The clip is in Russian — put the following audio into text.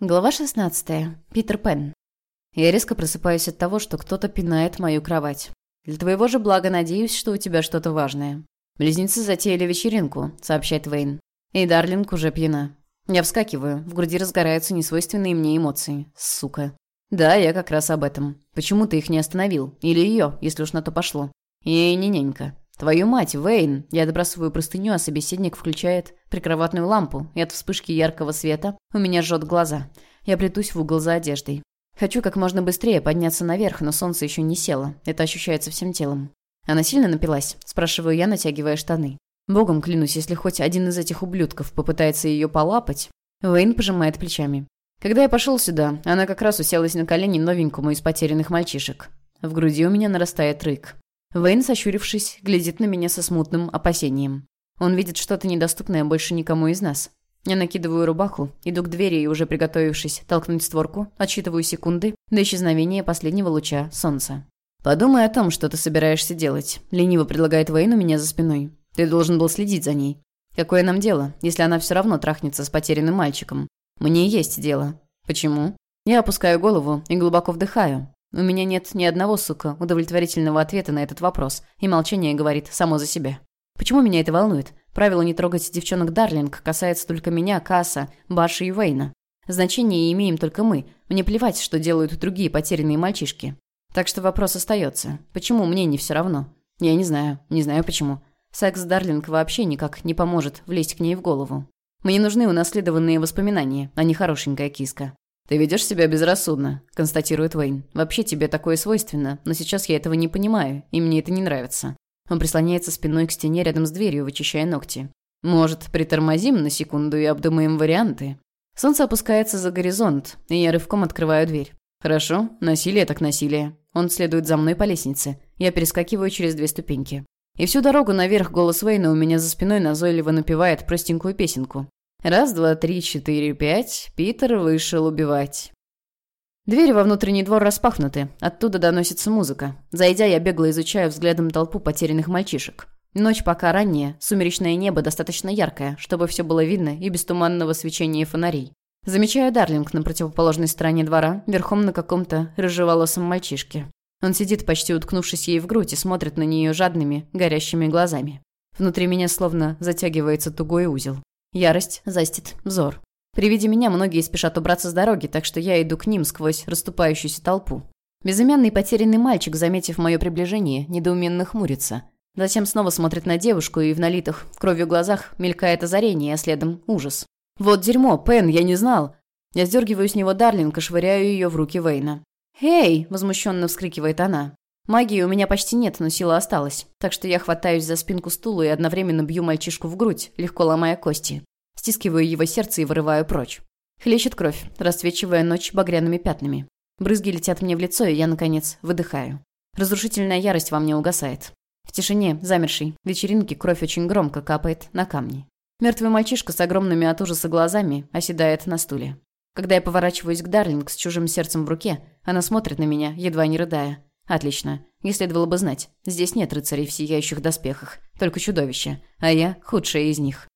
Глава 16. Питер Пен. Я резко просыпаюсь от того, что кто-то пинает мою кровать. Для твоего же блага надеюсь, что у тебя что-то важное. Близнецы затеяли вечеринку, сообщает Вейн. И Дарлинг уже пьяна. Я вскакиваю, в груди разгораются несвойственные мне эмоции. Сука. Да, я как раз об этом. Почему ты их не остановил? Или ее, если уж на то пошло? Ей не нянька. «Твою мать, Вейн!» Я добрасываю простыню, а собеседник включает прикроватную лампу, и от вспышки яркого света у меня жжет глаза. Я плетусь в угол за одеждой. Хочу как можно быстрее подняться наверх, но солнце еще не село. Это ощущается всем телом. Она сильно напилась? Спрашиваю я, натягивая штаны. Богом клянусь, если хоть один из этих ублюдков попытается ее полапать. Вейн пожимает плечами. Когда я пошел сюда, она как раз уселась на колени новенькому из потерянных мальчишек. В груди у меня нарастает рык. Вейн, сощурившись, глядит на меня со смутным опасением. Он видит что-то недоступное больше никому из нас. Я накидываю рубаху, иду к двери и, уже приготовившись толкнуть створку, отсчитываю секунды до исчезновения последнего луча солнца. «Подумай о том, что ты собираешься делать», — лениво предлагает Вейн у меня за спиной. «Ты должен был следить за ней. Какое нам дело, если она все равно трахнется с потерянным мальчиком? Мне есть дело. Почему?» Я опускаю голову и глубоко вдыхаю, у меня нет ни одного, сука, удовлетворительного ответа на этот вопрос, и молчание говорит само за себя. Почему меня это волнует? Правило не трогать девчонок Дарлинг касается только меня, Касса, Баши и Вейна. Значение имеем только мы. Мне плевать, что делают другие потерянные мальчишки. Так что вопрос остается. Почему мне не все равно? Я не знаю. Не знаю почему. Секс Дарлинг вообще никак не поможет влезть к ней в голову. Мне нужны унаследованные воспоминания, а не хорошенькая киска. «Ты ведешь себя безрассудно», — констатирует Уэйн. «Вообще тебе такое свойственно, но сейчас я этого не понимаю, и мне это не нравится». Он прислоняется спиной к стене рядом с дверью, вычищая ногти. «Может, притормозим на секунду и обдумаем варианты?» Солнце опускается за горизонт, и я рывком открываю дверь. «Хорошо, насилие так насилие». Он следует за мной по лестнице. Я перескакиваю через две ступеньки. И всю дорогу наверх голос Уэйна у меня за спиной назойливо напевает простенькую песенку. Раз, два, три, четыре, пять. Питер вышел убивать. Двери во внутренний двор распахнуты. Оттуда доносится музыка. Зайдя, я бегло изучаю взглядом толпу потерянных мальчишек. Ночь пока ранняя, сумеречное небо достаточно яркое, чтобы все было видно и без туманного свечения фонарей. Замечаю Дарлинг на противоположной стороне двора, верхом на каком-то рыжеволосом мальчишке. Он сидит, почти уткнувшись ей в грудь, и смотрит на нее жадными, горящими глазами. Внутри меня словно затягивается тугой узел. Ярость застит взор. При виде меня многие спешат убраться с дороги, так что я иду к ним сквозь расступающуюся толпу. Безымянный потерянный мальчик, заметив мое приближение, недоуменно хмурится. Затем снова смотрит на девушку, и в налитых кровью глазах мелькает озарение, а следом ужас. «Вот дерьмо, Пен, я не знал!» Я сдергиваю с него Дарлинг и швыряю ее в руки Вейна. «Эй!» – возмущенно вскрикивает она. Магии у меня почти нет, но сила осталась. Так что я хватаюсь за спинку стула и одновременно бью мальчишку в грудь, легко ломая кости. Стискиваю его сердце и вырываю прочь. Хлещет кровь, расцвечивая ночь багряными пятнами. Брызги летят мне в лицо, и я, наконец, выдыхаю. Разрушительная ярость во мне угасает. В тишине, замершей, вечеринки кровь очень громко капает на камни. Мертвый мальчишка с огромными от ужаса глазами оседает на стуле. Когда я поворачиваюсь к Дарлинг с чужим сердцем в руке, она смотрит на меня, едва не рыдая. Отлично. Не следовало бы знать. Здесь нет рыцарей в сияющих доспехах, только чудовища, а я худшая из них.